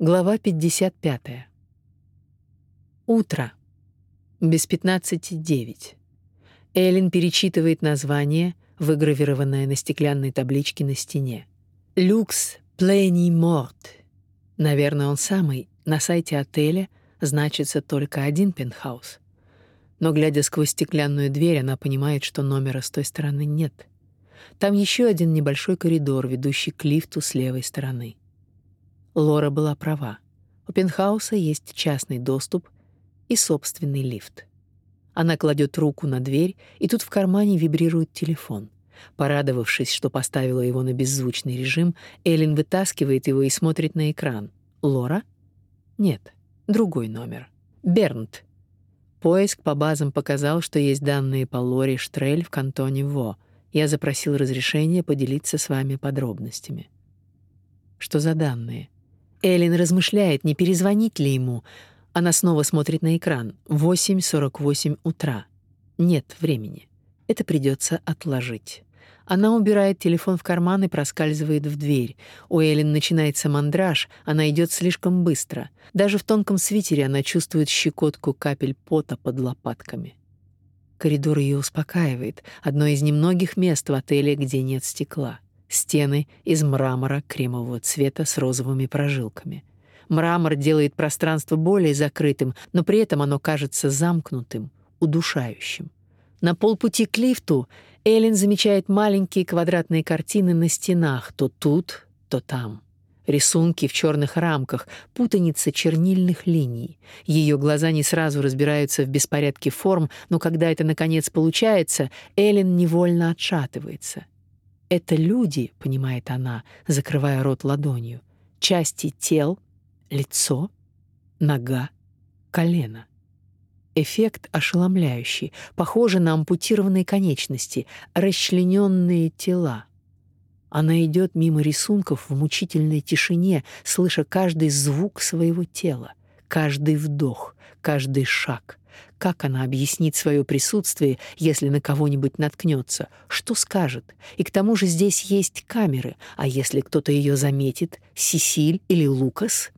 Глава 55. Утро. Без 15.09. Эллен перечитывает название, выгравированное на стеклянной табличке на стене. «Люкс Плени Морт». Наверное, он самый. На сайте отеля значится только один пентхаус. Но, глядя сквозь стеклянную дверь, она понимает, что номера с той стороны нет. Там еще один небольшой коридор, ведущий к лифту с левой стороны. Лора была права. У пентхауса есть частный доступ и собственный лифт. Она кладет руку на дверь, и тут в кармане вибрирует телефон. Порадовавшись, что поставила его на беззвучный режим, Эллен вытаскивает его и смотрит на экран. Лора? Нет, другой номер. Бернт. Поиск по базам показал, что есть данные по Лоре Штрель в кантоне Во. Я запросил разрешение поделиться с вами подробностями. Что за данные? Эллен размышляет, не перезвонить ли ему. Она снова смотрит на экран. 8:48 утра. Нет времени. Это придется отложить. Она убирает телефон в карман и проскальзывает в дверь. У Эллен начинается мандраж, она идет слишком быстро. Даже в тонком свитере она чувствует щекотку капель пота под лопатками. Коридор ее успокаивает, одно из немногих мест в отеле, где нет стекла. Стены из мрамора кремового цвета с розовыми прожилками. Мрамор делает пространство более закрытым, но при этом оно кажется замкнутым, удушающим. На полпути к лифту Эллен замечает маленькие квадратные картины на стенах, то тут, то там. Рисунки в черных рамках, путаница чернильных линий. Ее глаза не сразу разбираются в беспорядке форм, но когда это наконец получается, Эллен невольно отшатывается. Это люди, понимает она, закрывая рот ладонью. Части тел, лицо, нога, колено. Эффект ошеломляющий, похоже на ампутированные конечности, расчлененные тела. Она идет мимо рисунков в мучительной тишине, слыша каждый звук своего тела, каждый вдох, каждый шаг — как она объяснит свое присутствие, если на кого-нибудь наткнется? Что скажет? И к тому же здесь есть камеры, а если кто-то ее заметит, Сисиль или Лукас?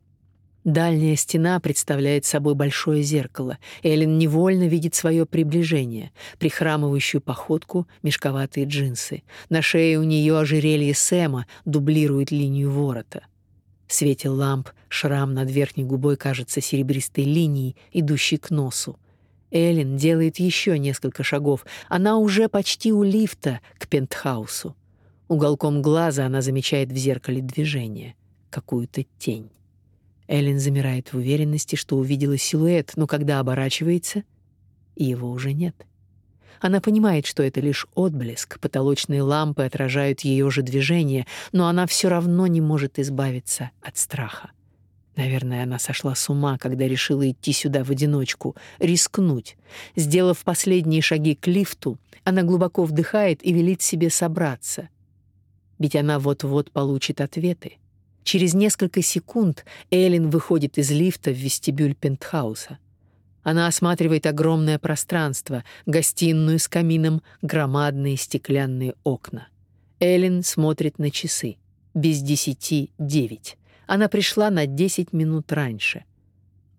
Дальняя стена представляет собой большое зеркало. Эллен невольно видит свое приближение, прихрамывающую походку, мешковатые джинсы. На шее у нее ожерелье Сэма дублирует линию ворота. В свете ламп шрам над верхней губой кажется серебристой линией, идущей к носу. Эллен делает еще несколько шагов. Она уже почти у лифта к пентхаусу. Уголком глаза она замечает в зеркале движение, какую-то тень. Эллен замирает в уверенности, что увидела силуэт, но когда оборачивается, его уже нет. Она понимает, что это лишь отблеск, потолочные лампы отражают ее же движение, но она все равно не может избавиться от страха. Наверное, она сошла с ума, когда решила идти сюда в одиночку, рискнуть. Сделав последние шаги к лифту, она глубоко вдыхает и велит себе собраться. Ведь она вот-вот получит ответы. Через несколько секунд Эллен выходит из лифта в вестибюль пентхауса. Она осматривает огромное пространство, гостиную с камином, громадные стеклянные окна. Эллен смотрит на часы. Без десяти девять. Она пришла на 10 минут раньше.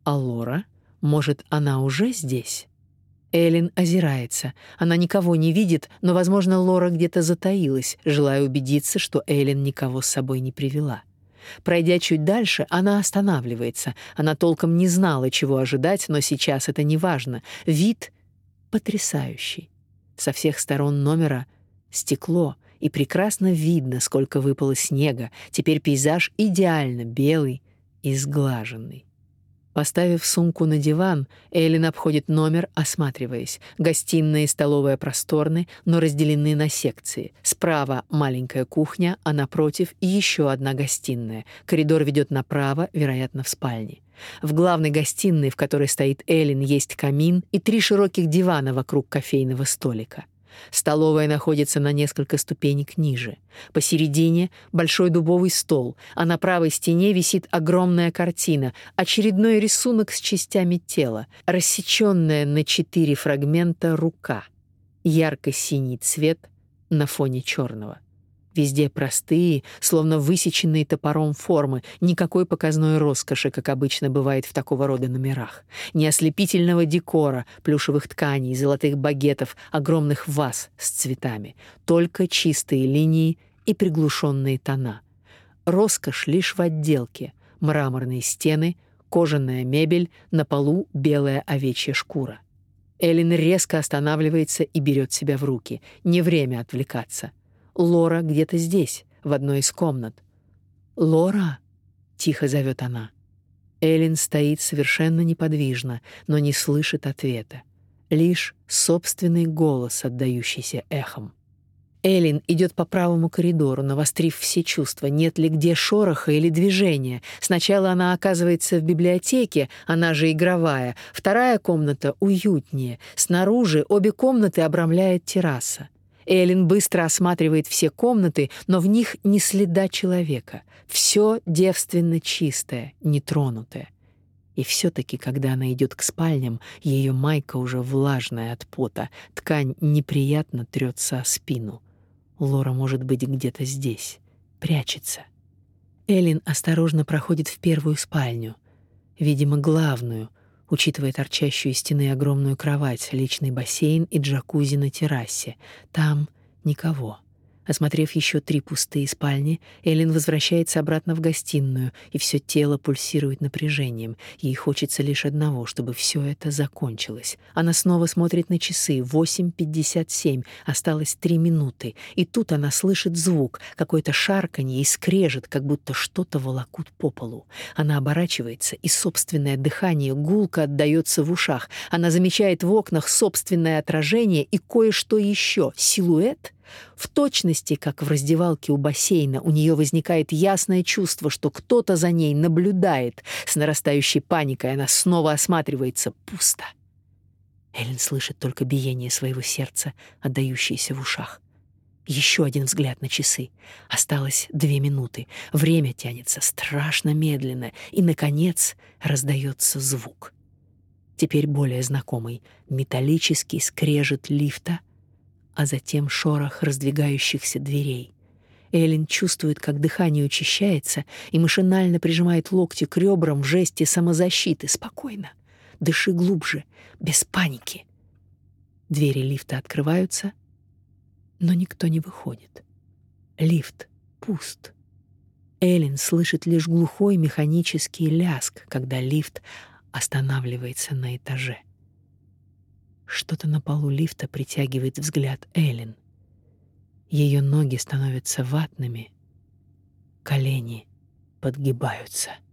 А Лора? Может, она уже здесь? Элин озирается. Она никого не видит, но, возможно, Лора где-то затаилась, желая убедиться, что Элин никого с собой не привела. Пройдя чуть дальше, она останавливается. Она толком не знала, чего ожидать, но сейчас это не важно. Вид потрясающий. Со всех сторон номера стекло — и прекрасно видно, сколько выпало снега. Теперь пейзаж идеально белый и сглаженный. Поставив сумку на диван, Эллен обходит номер, осматриваясь. Гостиная и столовая просторны, но разделены на секции. Справа маленькая кухня, а напротив еще одна гостиная. Коридор ведет направо, вероятно, в спальне. В главной гостиной, в которой стоит Эллен, есть камин и три широких дивана вокруг кофейного столика. Столовая находится на несколько ступенек ниже. Посередине большой дубовый стол, а на правой стене висит огромная картина, очередной рисунок с частями тела, рассеченная на четыре фрагмента рука. Ярко-синий цвет на фоне черного. Везде простые, словно высеченные топором формы, никакой показной роскоши, как обычно бывает в такого рода номерах. Ни ослепительного декора, плюшевых тканей, золотых багетов, огромных ваз с цветами. Только чистые линии и приглушенные тона. Роскошь лишь в отделке. Мраморные стены, кожаная мебель, на полу белая овечья шкура. Эллен резко останавливается и берет себя в руки. Не время отвлекаться. Лора где-то здесь, в одной из комнат. «Лора!» — тихо зовет она. Эллен стоит совершенно неподвижно, но не слышит ответа. Лишь собственный голос, отдающийся эхом. Эллен идет по правому коридору, навострив все чувства, нет ли где шороха или движения. Сначала она оказывается в библиотеке, она же игровая. Вторая комната уютнее. Снаружи обе комнаты обрамляет терраса. Эллен быстро осматривает все комнаты, но в них ни следа человека. Все девственно чистое, нетронутое. И все-таки, когда она идет к спальням, ее майка уже влажная от пота, ткань неприятно трется о спину. Лора может быть где-то здесь, прячется. Эллен осторожно проходит в первую спальню, видимо, главную, учитывая торчащую из стены огромную кровать, личный бассейн и джакузи на террасе. Там никого. Осмотрев еще три пустые спальни, Эллен возвращается обратно в гостиную, и все тело пульсирует напряжением. Ей хочется лишь одного, чтобы все это закончилось. Она снова смотрит на часы. 8.57. Осталось три минуты. И тут она слышит звук, какое-то шарканье и скрежет, как будто что-то волокут по полу. Она оборачивается, и собственное дыхание гулко отдаётся в ушах. Она замечает в окнах собственное отражение и кое-что еще. Силуэт — в точности, как в раздевалке у бассейна, у нее возникает ясное чувство, что кто-то за ней наблюдает. С нарастающей паникой она снова осматривается. Пусто. Эллен слышит только биение своего сердца, отдающееся в ушах. Еще один взгляд на часы. Осталось две минуты. Время тянется страшно медленно, и, наконец, раздается звук. Теперь более знакомый. Металлический скрежет лифта — а затем шорох раздвигающихся дверей. Эллен чувствует, как дыхание учащается, и машинально прижимает локти к ребрам в жесте самозащиты. Спокойно. Дыши глубже, без паники. Двери лифта открываются, но никто не выходит. Лифт пуст. Эллен слышит лишь глухой механический ляск, когда лифт останавливается на этаже. Что-то на полу лифта притягивает взгляд Эллен. Ее ноги становятся ватными, колени подгибаются —